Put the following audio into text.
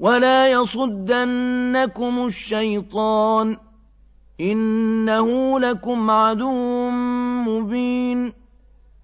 ولا يصدنكم الشيطان إنه لكم عدو